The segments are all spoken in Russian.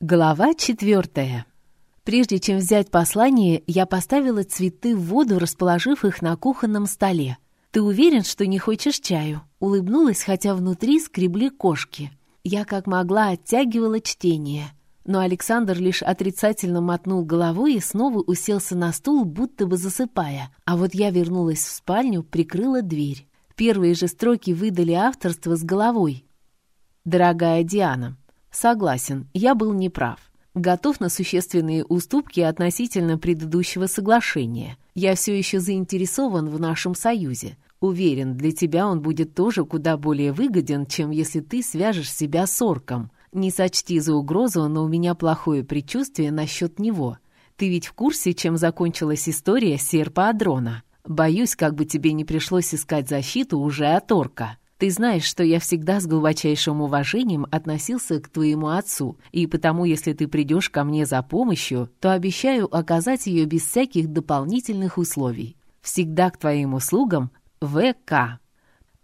Глава четвертая. Прежде чем взять послание, я поставила цветы в воду, расположив их на кухонном столе. «Ты уверен, что не хочешь чаю?» Улыбнулась, хотя внутри скребли кошки. Я как могла оттягивала чтение. Но Александр лишь отрицательно мотнул головой и снова уселся на стул, будто бы засыпая. А вот я вернулась в спальню, прикрыла дверь. Первые же строки выдали авторство с головой. «Дорогая Диана, Согласен, я был неправ. Готов на существенные уступки относительно предыдущего соглашения. Я все еще заинтересован в нашем союзе. Уверен, для тебя он будет тоже куда более выгоден, чем если ты свяжешь себя с орком. Не сочти за угрозу, но у меня плохое предчувствие насчет него. Ты ведь в курсе, чем закончилась история серпа Адрона? Боюсь, как бы тебе не пришлось искать защиту уже от орка. Ты знаешь, что я всегда с глубочайшим уважением относился к твоему отцу, и потому, если ты придешь ко мне за помощью, то обещаю оказать ее без всяких дополнительных условий. Всегда к твоим услугам ВК».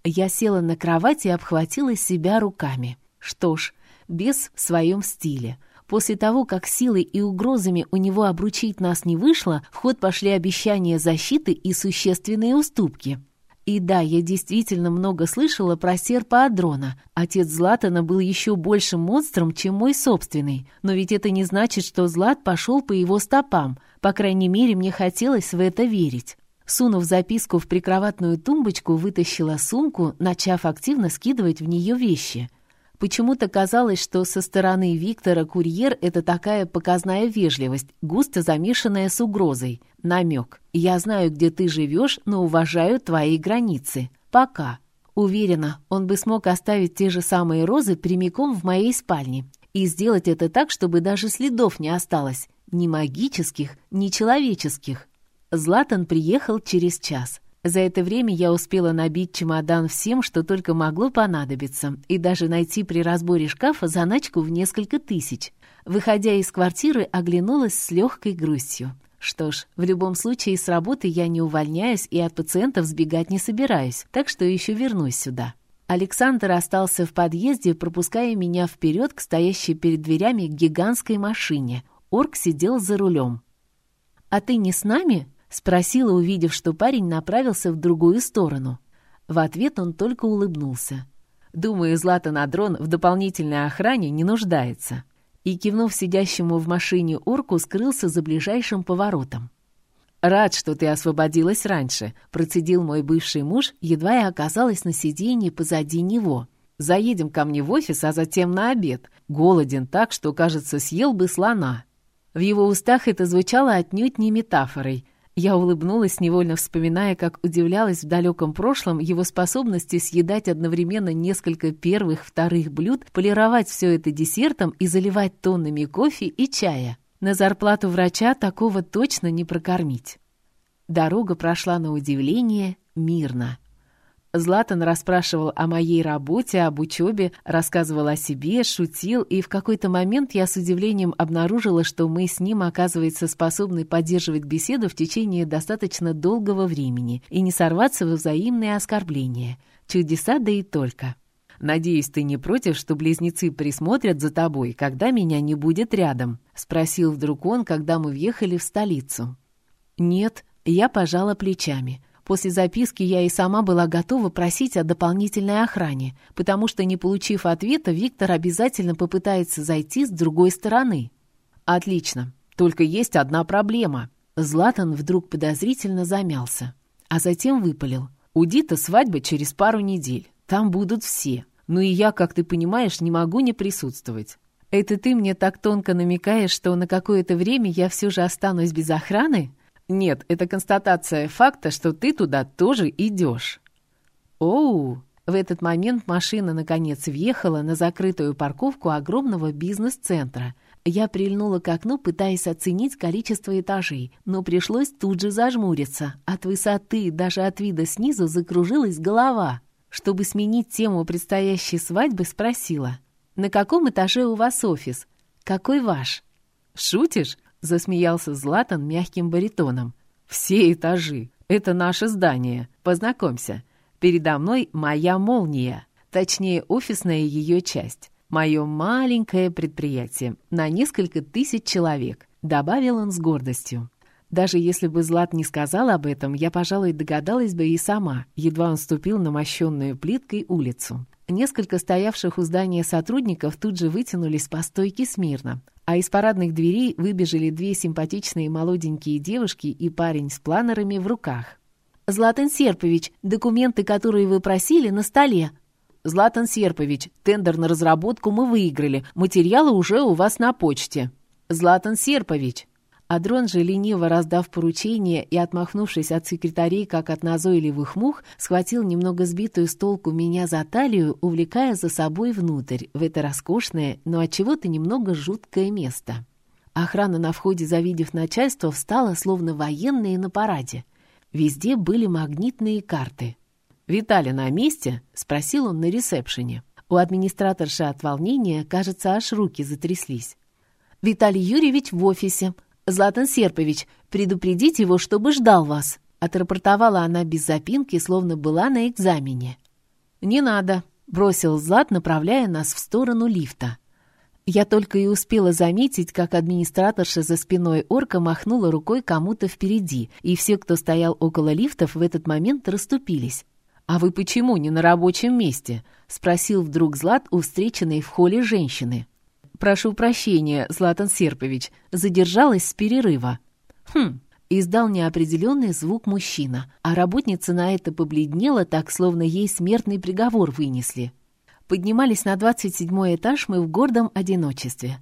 Я села на кровать и обхватила себя руками. Что ж, без в своем стиле. После того, как силой и угрозами у него обручить нас не вышло, в ход пошли обещания защиты и существенные уступки — и да, я действительно много слышала про серпа Адрона. Отец Златана был еще большим монстром, чем мой собственный. Но ведь это не значит, что Злат пошел по его стопам. По крайней мере, мне хотелось в это верить. Сунув записку в прикроватную тумбочку, вытащила сумку, начав активно скидывать в нее вещи — Почему-то казалось, что со стороны Виктора курьер — это такая показная вежливость, густо замешанная с угрозой. Намек. «Я знаю, где ты живешь, но уважаю твои границы. Пока». Уверена, он бы смог оставить те же самые розы прямиком в моей спальне. И сделать это так, чтобы даже следов не осталось. Ни магических, ни человеческих. Златан приехал через час. За это время я успела набить чемодан всем, что только могло понадобиться, и даже найти при разборе шкафа заначку в несколько тысяч. Выходя из квартиры, оглянулась с легкой грустью. Что ж, в любом случае с работы я не увольняюсь и от пациентов сбегать не собираюсь, так что еще вернусь сюда. Александр остался в подъезде, пропуская меня вперед к стоящей перед дверями гигантской машине. Орк сидел за рулем. «А ты не с нами?» Спросила, увидев, что парень направился в другую сторону. В ответ он только улыбнулся. «Думаю, Златан Адрон в дополнительной охране не нуждается». И, кивнув сидящему в машине орку, скрылся за ближайшим поворотом. «Рад, что ты освободилась раньше», — процедил мой бывший муж, едва я оказалась на сиденье позади него. «Заедем ко мне в офис, а затем на обед. Голоден так, что, кажется, съел бы слона». В его устах это звучало отнюдь не метафорой. Я улыбнулась, невольно вспоминая, как удивлялась в далеком прошлом его способности съедать одновременно несколько первых, вторых блюд, полировать все это десертом и заливать тоннами кофе и чая. На зарплату врача такого точно не прокормить. Дорога прошла на удивление мирно. Златан расспрашивал о моей работе, об учебе, рассказывал о себе, шутил, и в какой-то момент я с удивлением обнаружила, что мы с ним, оказывается, способны поддерживать беседу в течение достаточно долгого времени и не сорваться во взаимные оскорбления. Чудеса, да и только. «Надеюсь, ты не против, что близнецы присмотрят за тобой, когда меня не будет рядом?» — спросил вдруг он, когда мы въехали в столицу. «Нет», — я пожала плечами — После записки я и сама была готова просить о дополнительной охране, потому что, не получив ответа, Виктор обязательно попытается зайти с другой стороны. «Отлично. Только есть одна проблема». Златан вдруг подозрительно замялся, а затем выпалил. «У Дита свадьба через пару недель. Там будут все. Ну и я, как ты понимаешь, не могу не присутствовать. Это ты мне так тонко намекаешь, что на какое-то время я все же останусь без охраны?» Нет, это констатация факта, что ты туда тоже идешь. Оу! В этот момент машина наконец въехала на закрытую парковку огромного бизнес-центра. Я прильнула к окну, пытаясь оценить количество этажей, но пришлось тут же зажмуриться. От высоты, даже от вида снизу, закружилась голова. Чтобы сменить тему предстоящей свадьбы, спросила. «На каком этаже у вас офис? Какой ваш?» «Шутишь?» Засмеялся Златан мягким баритоном. «Все этажи. Это наше здание. Познакомься. Передо мной моя молния. Точнее, офисная ее часть. Мое маленькое предприятие на несколько тысяч человек», — добавил он с гордостью. Даже если бы Злат не сказал об этом, я, пожалуй, догадалась бы и сама, едва он ступил на мощенную плиткой улицу. Несколько стоявших у здания сотрудников тут же вытянулись по стойке смирно, а из парадных дверей выбежали две симпатичные молоденькие девушки и парень с планерами в руках. «Златан Серпович, документы, которые вы просили, на столе». «Златан Серпович, тендер на разработку мы выиграли, материалы уже у вас на почте». «Златан Серпович». Адрон же, лениво раздав поручение и отмахнувшись от секретарей, как от назойливых мух, схватил немного сбитую с толку меня за талию, увлекая за собой внутрь, в это роскошное, но от чего то немного жуткое место. Охрана на входе, завидев начальство, встала, словно военные на параде. Везде были магнитные карты. «Виталий на месте?» — спросил он на ресепшене. У администраторши от волнения, кажется, аж руки затряслись. «Виталий Юрьевич в офисе», «Златан Серпович, предупредите его, чтобы ждал вас», — отрапортовала она без запинки, словно была на экзамене. «Не надо», — бросил Злат, направляя нас в сторону лифта. Я только и успела заметить, как администраторша за спиной орка махнула рукой кому-то впереди, и все, кто стоял около лифтов, в этот момент расступились. «А вы почему не на рабочем месте?» — спросил вдруг Злат у встреченной в холле женщины. «Прошу прощения, Златан Серпович, задержалась с перерыва». «Хм», — издал неопределенный звук мужчина, а работница на это побледнела так, словно ей смертный приговор вынесли. Поднимались на двадцать седьмой этаж мы в гордом одиночестве.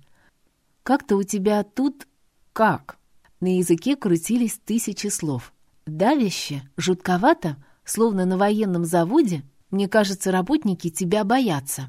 «Как-то у тебя тут...» «Как?» На языке крутились тысячи слов. «Давяще? Жутковато? Словно на военном заводе? Мне кажется, работники тебя боятся».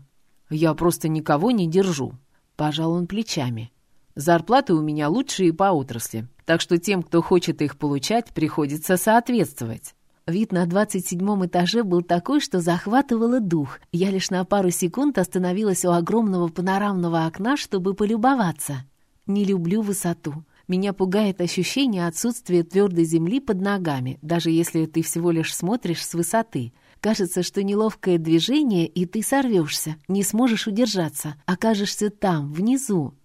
«Я просто никого не держу», Пожал он плечами. Зарплаты у меня лучшие по отрасли, так что тем, кто хочет их получать, приходится соответствовать. Вид на двадцать седьмом этаже был такой, что захватывало дух. Я лишь на пару секунд остановилась у огромного панорамного окна, чтобы полюбоваться. Не люблю высоту. Меня пугает ощущение отсутствия твердой земли под ногами, даже если ты всего лишь смотришь с высоты. Кажется, что неловкое движение, и ты сорвешься, не сможешь удержаться, окажешься там, внизу.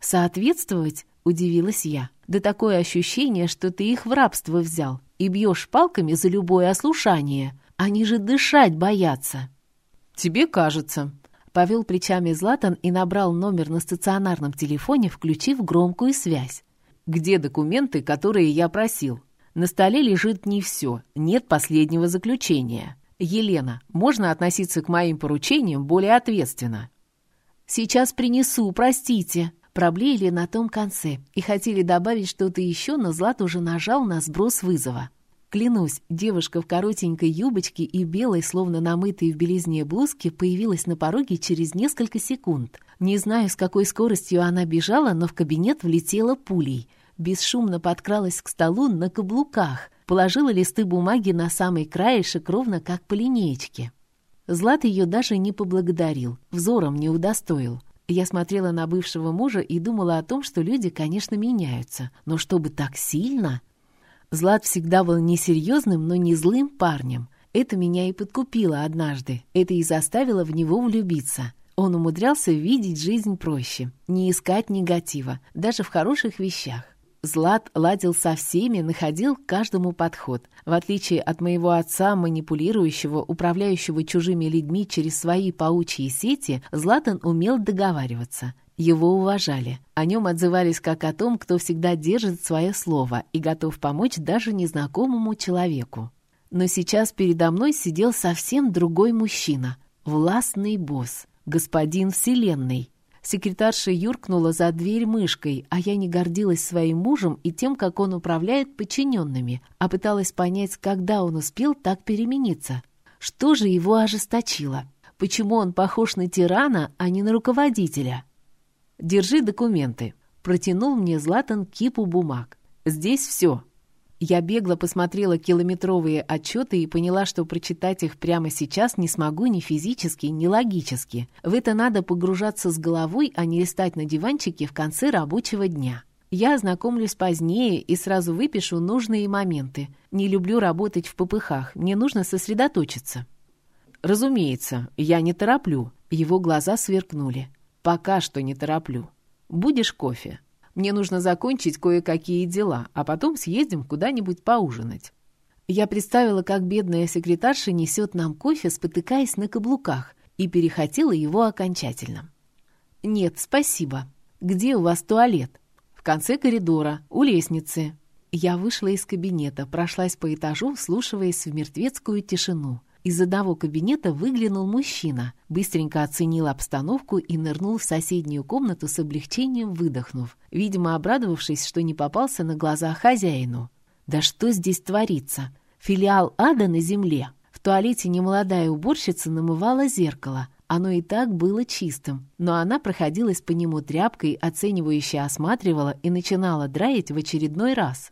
«Соответствовать?» — удивилась я. «Да такое ощущение, что ты их в рабство взял и бьешь палками за любое ослушание. Они же дышать боятся». «Тебе кажется», — повел плечами Златан и набрал номер на стационарном телефоне, включив громкую связь. «Где документы, которые я просил?» На столе лежит не все, нет последнего заключения. «Елена, можно относиться к моим поручениям более ответственно?» «Сейчас принесу, простите», проблеяли на том конце и хотели добавить что-то еще, но Злат уже нажал на сброс вызова. Клянусь, девушка в коротенькой юбочке и белой, словно намытой в белизне блузке, появилась на пороге через несколько секунд. Не знаю, с какой скоростью она бежала, но в кабинет влетела пулей. Бесшумно подкралась к столу на каблуках, положила листы бумаги на самый краешек, ровно как по линеечке. Злат ее даже не поблагодарил, взором не удостоил. Я смотрела на бывшего мужа и думала о том, что люди, конечно, меняются, но чтобы так сильно... Злат всегда был несерьезным, но не злым парнем. Это меня и подкупило однажды. Это и заставило в него влюбиться. Он умудрялся видеть жизнь проще, не искать негатива, даже в хороших вещах. Злат ладил со всеми, находил каждому подход. В отличие от моего отца, манипулирующего, управляющего чужими людьми через свои паучьи сети, Златан умел договариваться. Его уважали. О нем отзывались как о том, кто всегда держит свое слово и готов помочь даже незнакомому человеку. Но сейчас передо мной сидел совсем другой мужчина. Властный босс, господин Вселенной. Секретарша юркнула за дверь мышкой, а я не гордилась своим мужем и тем, как он управляет подчиненными, а пыталась понять, когда он успел так перемениться. Что же его ожесточило? Почему он похож на тирана, а не на руководителя? «Держи документы», — протянул мне Златан кипу бумаг. «Здесь все». Я бегло посмотрела километровые отчеты и поняла, что прочитать их прямо сейчас не смогу ни физически, ни логически. В это надо погружаться с головой, а не листать на диванчике в конце рабочего дня. Я ознакомлюсь позднее и сразу выпишу нужные моменты. Не люблю работать в попыхах, мне нужно сосредоточиться. разумеется, я не тороплю». Его глаза сверкнули. «Пока что не тороплю. Будешь кофе? Мне нужно закончить кое-какие дела, а потом съездим куда-нибудь поужинать». Я представила, как бедная секретарша несет нам кофе, спотыкаясь на каблуках, и перехотела его окончательно. «Нет, спасибо. Где у вас туалет?» «В конце коридора, у лестницы». Я вышла из кабинета, прошлась по этажу, слушаясь в мертвецкую тишину. Из одного кабинета выглянул мужчина, быстренько оценил обстановку и нырнул в соседнюю комнату с облегчением, выдохнув, видимо, обрадовавшись, что не попался на глаза хозяину. Да что здесь творится? Филиал ада на земле. В туалете немолодая уборщица намывала зеркало. Оно и так было чистым, но она проходилась по нему тряпкой, оценивающе осматривала и начинала драить в очередной раз.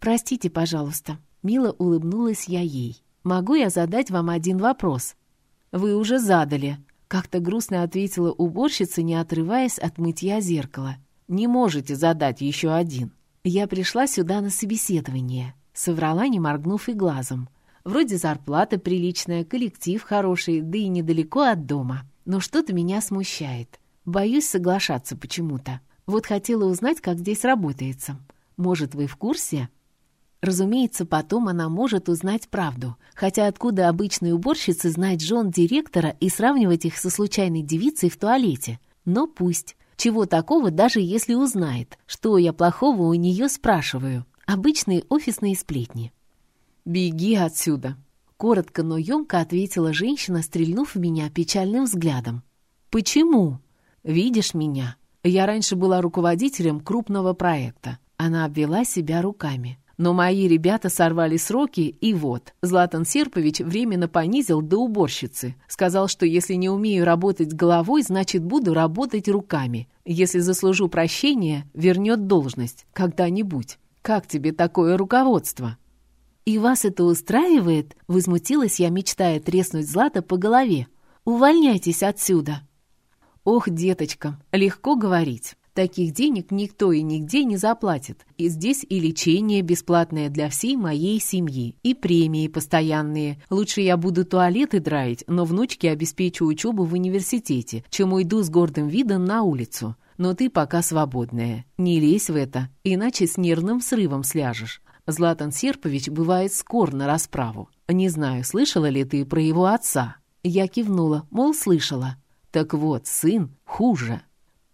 «Простите, пожалуйста», — мило улыбнулась я ей. «Могу я задать вам один вопрос?» «Вы уже задали», — как-то грустно ответила уборщица, не отрываясь от мытья зеркала. «Не можете задать еще один». «Я пришла сюда на собеседование», — соврала, не моргнув и глазом. «Вроде зарплата приличная, коллектив хороший, да и недалеко от дома. Но что-то меня смущает. Боюсь соглашаться почему-то. Вот хотела узнать, как здесь работается. Может, вы в курсе?» Разумеется, потом она может узнать правду. Хотя откуда обычной уборщице знать жен директора и сравнивать их со случайной девицей в туалете? Но пусть. Чего такого, даже если узнает, что я плохого у нее спрашиваю. Обычные офисные сплетни. «Беги отсюда!» Коротко, но емко ответила женщина, стрельнув в меня печальным взглядом. «Почему?» «Видишь меня? Я раньше была руководителем крупного проекта». Она обвела себя руками. Но мои ребята сорвали сроки, и вот, Златан Серпович временно понизил до уборщицы. Сказал, что если не умею работать головой, значит, буду работать руками. Если заслужу прощения, вернет должность. Когда-нибудь. Как тебе такое руководство?» «И вас это устраивает?» — возмутилась я, мечтая треснуть Злата по голове. «Увольняйтесь отсюда!» «Ох, деточка, легко говорить. Таких денег никто и нигде не заплатит. И здесь и лечение бесплатное для всей моей семьи, и премии постоянные. Лучше я буду туалеты драить, но внучке обеспечу учебу в университете, чем уйду с гордым видом на улицу. Но ты пока свободная. Не лезь в это, иначе с нервным срывом сляжешь. Златан Серпович бывает скор на расправу. Не знаю, слышала ли ты про его отца?» Я кивнула, мол, слышала. «Так вот, сын хуже».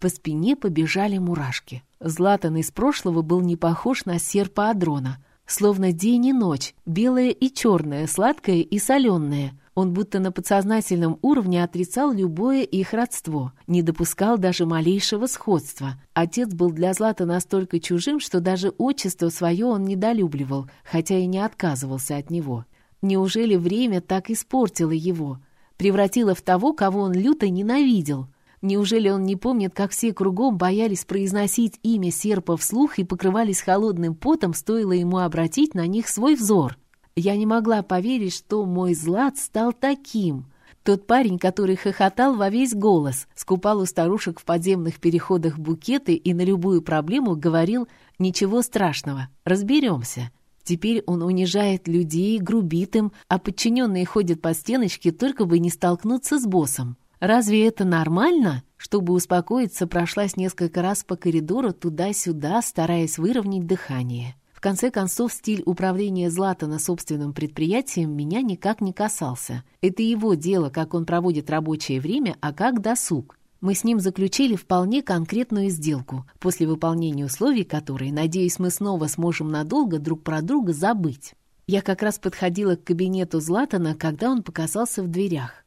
По спине побежали мурашки. Златан из прошлого был не похож на серпа Адрона. Словно день и ночь, белое и черное, сладкое и соленое. Он будто на подсознательном уровне отрицал любое их родство, не допускал даже малейшего сходства. Отец был для Злата настолько чужим, что даже отчество свое он недолюбливал, хотя и не отказывался от него. Неужели время так испортило его? Превратило в того, кого он люто ненавидел? Неужели он не помнит, как все кругом боялись произносить имя серпа вслух и покрывались холодным потом, стоило ему обратить на них свой взор? Я не могла поверить, что мой Злат стал таким. Тот парень, который хохотал во весь голос, скупал у старушек в подземных переходах букеты и на любую проблему говорил «Ничего страшного, разберемся». Теперь он унижает людей, грубит им, а подчиненные ходят по стеночке, только бы не столкнуться с боссом. Разве это нормально? Чтобы успокоиться, прошлась несколько раз по коридору туда-сюда, стараясь выровнять дыхание. В конце концов, стиль управления Златана собственным предприятием меня никак не касался. Это его дело, как он проводит рабочее время, а как досуг. Мы с ним заключили вполне конкретную сделку, после выполнения условий которой, надеюсь, мы снова сможем надолго друг про друга забыть. Я как раз подходила к кабинету Златана, когда он показался в дверях.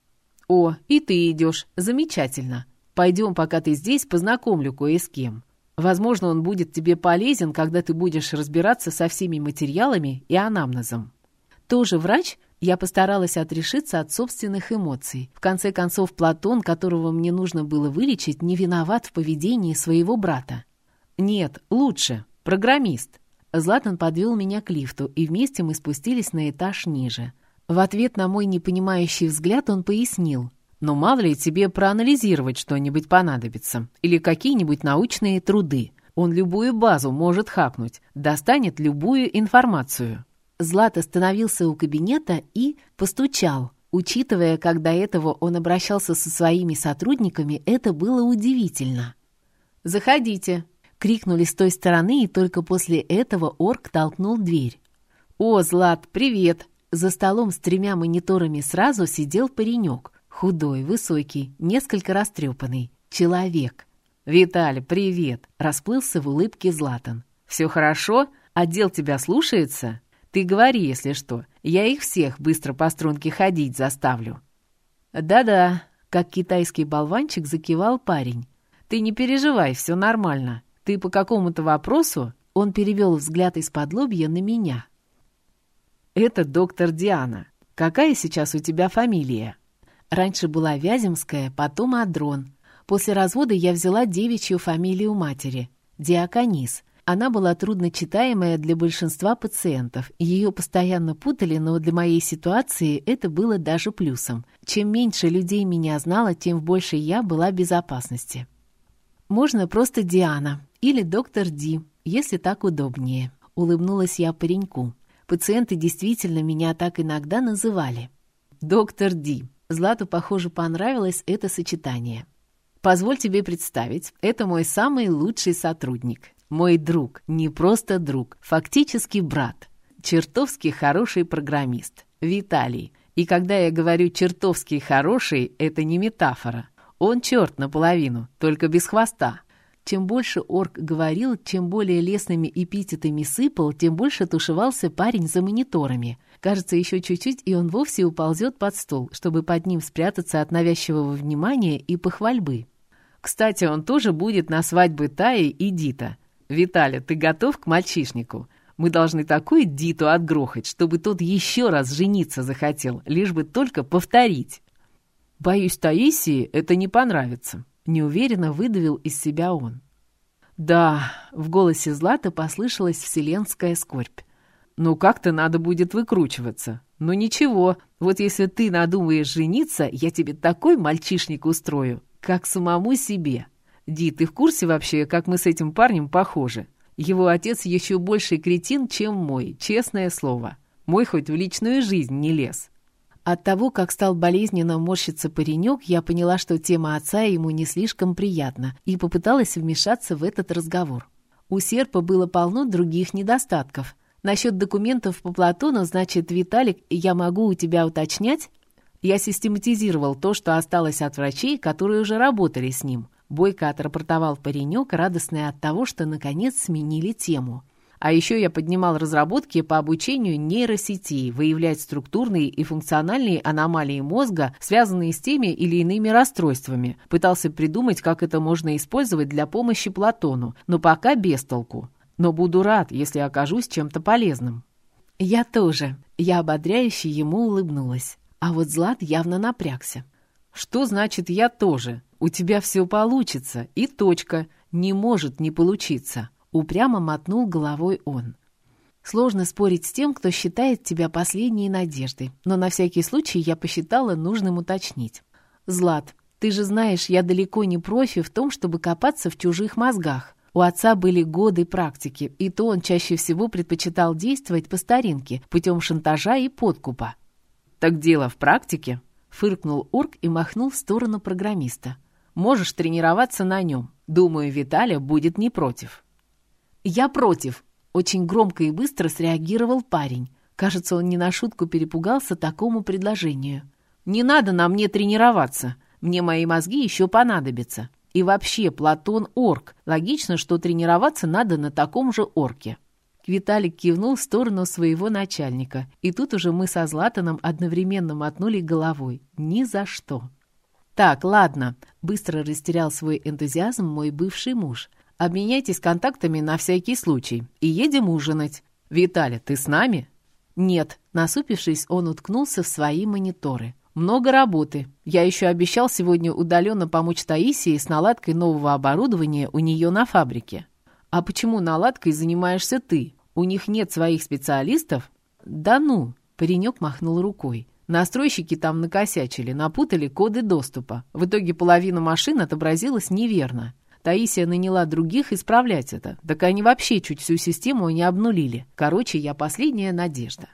«О, и ты идешь. Замечательно. Пойдем, пока ты здесь, познакомлю кое с кем. Возможно, он будет тебе полезен, когда ты будешь разбираться со всеми материалами и анамнезом». Тоже врач, я постаралась отрешиться от собственных эмоций. В конце концов, Платон, которого мне нужно было вылечить, не виноват в поведении своего брата. «Нет, лучше. Программист». Златан подвел меня к лифту, и вместе мы спустились на этаж ниже. В ответ на мой непонимающий взгляд он пояснил. «Но мало ли тебе проанализировать что-нибудь понадобится. Или какие-нибудь научные труды. Он любую базу может хакнуть, достанет любую информацию». Злат остановился у кабинета и постучал. Учитывая, как до этого он обращался со своими сотрудниками, это было удивительно. «Заходите!» — крикнули с той стороны, и только после этого орк толкнул дверь. «О, Злат, привет!» За столом с тремя мониторами сразу сидел паренек. Худой, высокий, несколько растрепанный. Человек. «Виталий, привет!» — расплылся в улыбке Златан. «Все хорошо? Отдел тебя слушается? Ты говори, если что. Я их всех быстро по струнке ходить заставлю». «Да-да», — как китайский болванчик закивал парень. «Ты не переживай, все нормально. Ты по какому-то вопросу?» Он перевел взгляд из-под лобья на меня. «Это доктор Диана. Какая сейчас у тебя фамилия?» Раньше была Вяземская, потом Адрон. После развода я взяла девичью фамилию матери – Диаконис. Она была трудночитаемая для большинства пациентов. Ее постоянно путали, но для моей ситуации это было даже плюсом. Чем меньше людей меня знало, тем в большей я была в безопасности. Можно просто Диана или доктор Ди, если так удобнее. Улыбнулась я пареньку. Пациенты действительно меня так иногда называли. «Доктор Ди». Злату, похоже, понравилось это сочетание. «Позволь тебе представить, это мой самый лучший сотрудник. Мой друг, не просто друг, фактически брат. Чертовски хороший программист. Виталий. И когда я говорю «чертовски хороший», это не метафора. Он черт наполовину, только без хвоста. Чем больше орк говорил, чем более лесными эпитетами сыпал, тем больше тушевался парень за мониторами. Кажется, еще чуть-чуть, и он вовсе уползет под стол, чтобы под ним спрятаться от навязчивого внимания и похвальбы. Кстати, он тоже будет на свадьбе Таи и Дита. «Виталя, ты готов к мальчишнику? Мы должны такую Диту отгрохать, чтобы тот еще раз жениться захотел, лишь бы только повторить». «Боюсь, Таисии это не понравится», Неуверенно выдавил из себя он. «Да», — в голосе Злата послышалась вселенская скорбь. «Ну как-то надо будет выкручиваться. Ну ничего, вот если ты надумаешь жениться, я тебе такой мальчишник устрою, как самому себе. Ди, ты в курсе вообще, как мы с этим парнем похожи? Его отец еще больший кретин, чем мой, честное слово. Мой хоть в личную жизнь не лез. От того, как стал болезненно морщиться паренек, я поняла, что тема отца ему не слишком приятна, и попыталась вмешаться в этот разговор. У серпа было полно других недостатков. Насчет документов по Платону, значит, Виталик, я могу у тебя уточнять? Я систематизировал то, что осталось от врачей, которые уже работали с ним. Бойко отрапортовал паренек, радостный от того, что наконец сменили тему. А еще я поднимал разработки по обучению нейросети, выявлять структурные и функциональные аномалии мозга, связанные с теми или иными расстройствами. Пытался придумать, как это можно использовать для помощи Платону, но пока без толку. Но буду рад, если окажусь чем-то полезным. Я тоже. Я ободряюще ему улыбнулась. А вот Злат явно напрягся. «Что значит «я тоже»? У тебя все получится, и точка. Не может не получиться». Упрямо мотнул головой он. Сложно спорить с тем, кто считает тебя последней надеждой, но на всякий случай я посчитала нужным уточнить. «Злат, ты же знаешь, я далеко не профи в том, чтобы копаться в чужих мозгах. У отца были годы практики, и то он чаще всего предпочитал действовать по старинке, путем шантажа и подкупа». «Так дело в практике?» — фыркнул Орк и махнул в сторону программиста. «Можешь тренироваться на нем. Думаю, Виталя будет не против». «Я против!» — очень громко и быстро среагировал парень. Кажется, он не на шутку перепугался такому предложению. «Не надо на мне тренироваться. Мне мои мозги еще понадобятся. И вообще, Платон — орк. Логично, что тренироваться надо на таком же орке». Виталик кивнул в сторону своего начальника, и тут уже мы со Златаном одновременно мотнули головой. Ни за что. «Так, ладно», — быстро растерял свой энтузиазм мой бывший муж. Обменяйтесь контактами на всякий случай и едем ужинать. Виталя, ты с нами?» «Нет», — насупившись, он уткнулся в свои мониторы. «Много работы. Я еще обещал сегодня удаленно помочь Таисии с наладкой нового оборудования у нее на фабрике». «А почему наладкой занимаешься ты? У них нет своих специалистов?» «Да ну!» — паренек махнул рукой. Настройщики там накосячили, напутали коды доступа. В итоге половина машин отобразилась неверно. Таисия наняла других исправлять это. Так они вообще чуть всю систему не обнулили. Короче, я последняя надежда.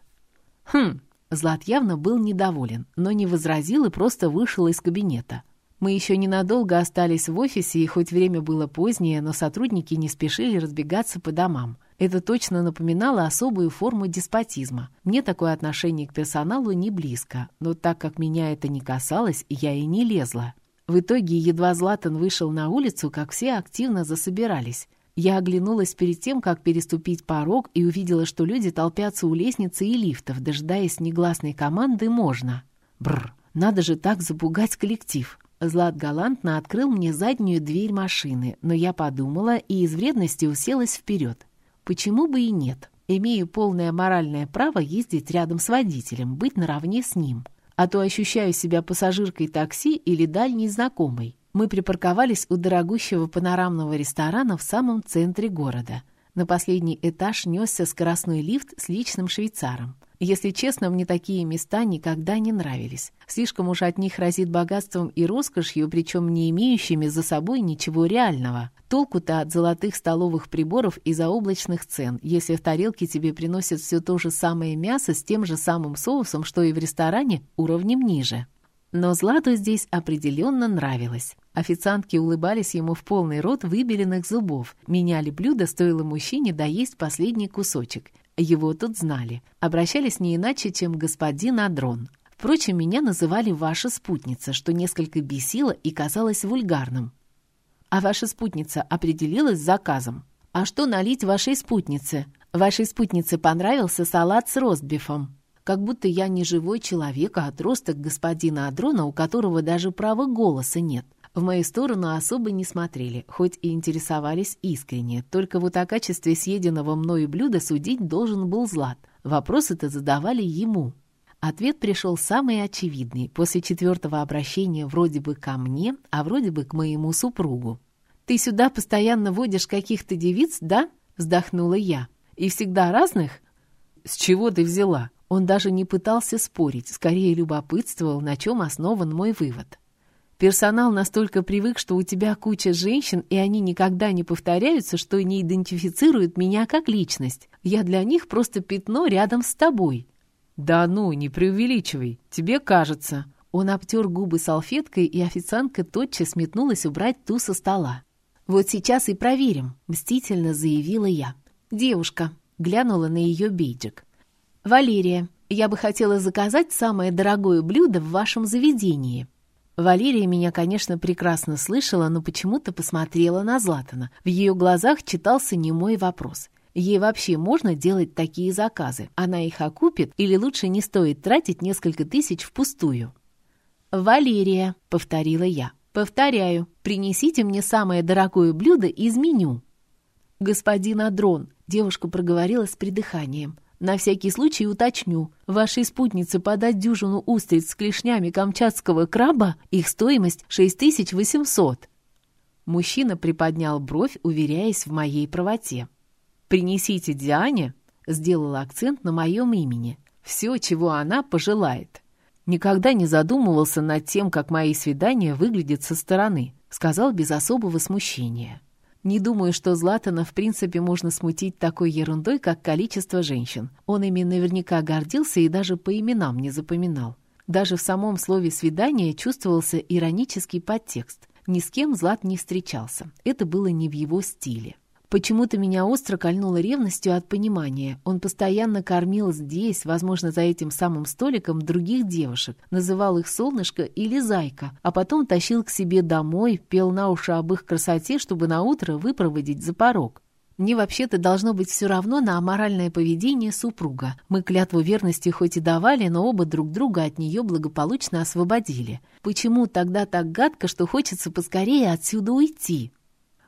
Хм, Злат явно был недоволен, но не возразил и просто вышел из кабинета. Мы еще ненадолго остались в офисе, и хоть время было позднее, но сотрудники не спешили разбегаться по домам. Это точно напоминало особую форму деспотизма. Мне такое отношение к персоналу не близко, но так как меня это не касалось, я и не лезла. В итоге едва Златан вышел на улицу, как все активно засобирались. Я оглянулась перед тем, как переступить порог, и увидела, что люди толпятся у лестницы и лифтов, дожидаясь негласной команды «можно». Бррр, надо же так запугать коллектив. Злат галантно открыл мне заднюю дверь машины, но я подумала и из вредности уселась вперед. Почему бы и нет? Имею полное моральное право ездить рядом с водителем, быть наравне с ним. А то ощущаю себя пассажиркой такси или дальней знакомой. Мы припарковались у дорогущего панорамного ресторана в самом центре города. На последний этаж несся скоростной лифт с личным швейцаром. Если честно, мне такие места никогда не нравились. Слишком уж от них разит богатством и роскошью, причем не имеющими за собой ничего реального. Толку-то от золотых столовых приборов и заоблачных цен, если в тарелке тебе приносят все то же самое мясо с тем же самым соусом, что и в ресторане, уровнем ниже. Но Злату здесь определенно нравилось. Официантки улыбались ему в полный рот выбеленных зубов, меняли блюдо, стоило мужчине доесть последний кусочек. Его тут знали. Обращались не иначе, чем господин Адрон. Впрочем, меня называли «ваша спутница», что несколько бесило и казалось вульгарным. А ваша спутница определилась с заказом. А что налить вашей спутнице? Вашей спутнице понравился салат с ростбифом. Как будто я не живой человек, а отросток господина Адрона, у которого даже права голоса нет. В мою сторону особо не смотрели, хоть и интересовались искренне. Только вот о качестве съеденного мною блюда судить должен был Злат. Вопросы-то задавали ему. Ответ пришел самый очевидный, после четвертого обращения вроде бы ко мне, а вроде бы к моему супругу. «Ты сюда постоянно водишь каких-то девиц, да?» — вздохнула я. «И всегда разных?» «С чего ты взяла?» Он даже не пытался спорить, скорее любопытствовал, на чем основан мой вывод. Персонал настолько привык, что у тебя куча женщин, и они никогда не повторяются, что не идентифицируют меня как личность. Я для них просто пятно рядом с тобой». «Да ну, не преувеличивай, тебе кажется». Он обтер губы салфеткой, и официантка тотчас метнулась убрать ту со стола. «Вот сейчас и проверим», — мстительно заявила я. «Девушка», — глянула на ее бейджик. «Валерия, я бы хотела заказать самое дорогое блюдо в вашем заведении». Валерия меня, конечно, прекрасно слышала, но почему-то посмотрела на Златана. В ее глазах читался немой вопрос. Ей вообще можно делать такие заказы? Она их окупит или лучше не стоит тратить несколько тысяч впустую? «Валерия», — повторила я. «Повторяю, принесите мне самое дорогое блюдо из меню». «Господин Адрон», — девушка проговорила с придыханием, — на всякий случай уточню. Вашей спутнице подать дюжину устриц с клешнями камчатского краба, их стоимость 6800. Мужчина приподнял бровь, уверяясь в моей правоте. «Принесите Диане», — сделал акцент на моем имени, «все, чего она пожелает». Никогда не задумывался над тем, как мои свидания выглядят со стороны, сказал без особого смущения. Не думаю, что Златана в принципе можно смутить такой ерундой, как количество женщин. Он ими наверняка гордился и даже по именам не запоминал. Даже в самом слове «свидание» чувствовался иронический подтекст. Ни с кем Злат не встречался. Это было не в его стиле. Почему-то меня остро кольнуло ревностью от понимания. Он постоянно кормил здесь, возможно, за этим самым столиком, других девушек, называл их «солнышко» или «зайка», а потом тащил к себе домой, пел на уши об их красоте, чтобы наутро выпроводить за порог. Мне вообще-то должно быть все равно на аморальное поведение супруга. Мы клятву верности хоть и давали, но оба друг друга от нее благополучно освободили. Почему тогда так гадко, что хочется поскорее отсюда уйти?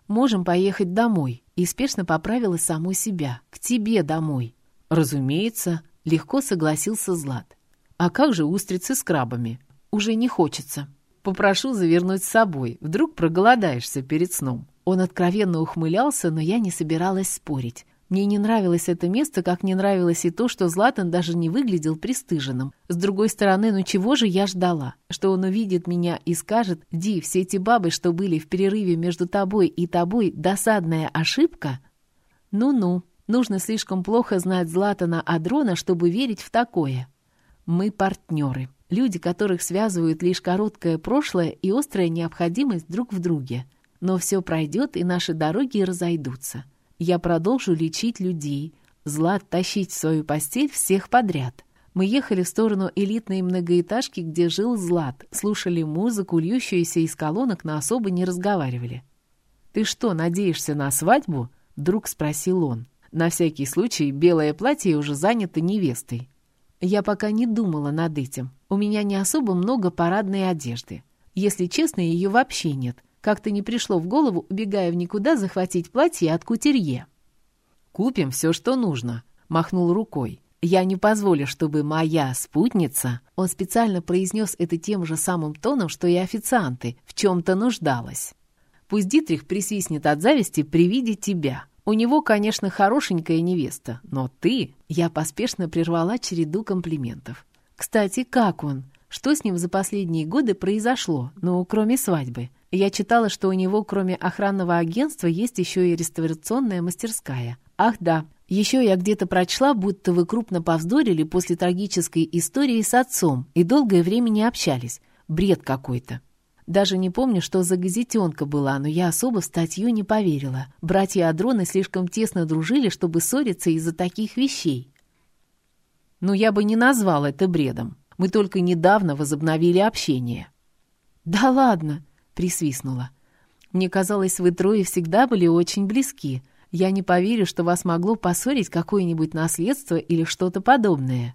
Можем поехать домой и спешно поправила саму себя. «К тебе домой». «Разумеется», — легко согласился Злат. «А как же устрицы с крабами?» «Уже не хочется. Попрошу завернуть с собой. Вдруг проголодаешься перед сном». Он откровенно ухмылялся, но я не собиралась спорить. Мне не нравилось это место, как не нравилось и то, что Златан даже не выглядел пристыженным. С другой стороны, ну чего же я ждала? Что он увидит меня и скажет, «Ди, все эти бабы, что были в перерыве между тобой и тобой, досадная ошибка?» Ну-ну, нужно слишком плохо знать Златана Адрона, чтобы верить в такое. Мы партнеры. Люди, которых связывают лишь короткое прошлое и острая необходимость друг в друге. Но все пройдет, и наши дороги разойдутся. Я продолжу лечить людей. Злат тащить в свою постель всех подряд. Мы ехали в сторону элитной многоэтажки, где жил Злат, слушали музыку, льющуюся из колонок, но особо не разговаривали. «Ты что, надеешься на свадьбу?» — вдруг спросил он. На всякий случай белое платье уже занято невестой. Я пока не думала над этим. У меня не особо много парадной одежды. Если честно, ее вообще нет. Как-то не пришло в голову, убегая в никуда, захватить платье от кутерье. «Купим все, что нужно», — махнул рукой. «Я не позволю, чтобы моя спутница...» Он специально произнес это тем же самым тоном, что и официанты, в чем-то нуждалась. «Пусть Дитрих присвистнет от зависти при виде тебя. У него, конечно, хорошенькая невеста, но ты...» Я поспешно прервала череду комплиментов. «Кстати, как он? Что с ним за последние годы произошло, ну, кроме свадьбы?» Я читала, что у него, кроме охранного агентства, есть еще и реставрационная мастерская. Ах да, еще я где-то прочла, будто вы крупно повздорили после трагической истории с отцом и долгое время не общались. Бред какой-то. Даже не помню, что за газетенка была, но я особо в статью не поверила. Братья Адроны слишком тесно дружили, чтобы ссориться из-за таких вещей. Но я бы не назвал это бредом. Мы только недавно возобновили общение. «Да ладно!» — присвистнула. «Мне казалось, вы трое всегда были очень близки. Я не поверю, что вас могло поссорить какое-нибудь наследство или что-то подобное».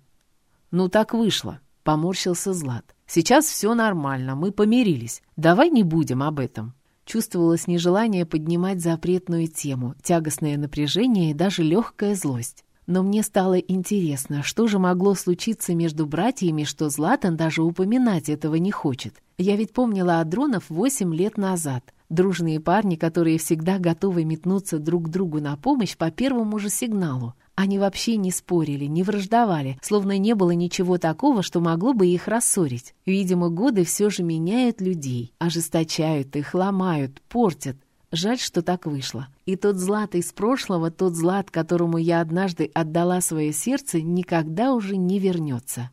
«Ну так вышло», — поморщился Злат. Сейчас все нормально, мы помирились. Давай не будем об этом». Чувствовалось нежелание поднимать запретную тему, тягостное напряжение и даже легкая злость. Но мне стало интересно, что же могло случиться между братьями, что Златан даже упоминать этого не хочет. Я ведь помнила Адронов восемь лет назад. Дружные парни, которые всегда готовы метнуться друг другу на помощь по первому же сигналу. Они вообще не спорили, не враждовали, словно не было ничего такого, что могло бы их рассорить. Видимо, годы все же меняют людей, ожесточают их, ломают, портят. Жаль, что так вышло. И тот Злат из прошлого, тот Злат, которому я однажды отдала свое сердце, никогда уже не вернется.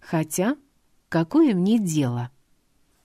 Хотя, какое мне дело?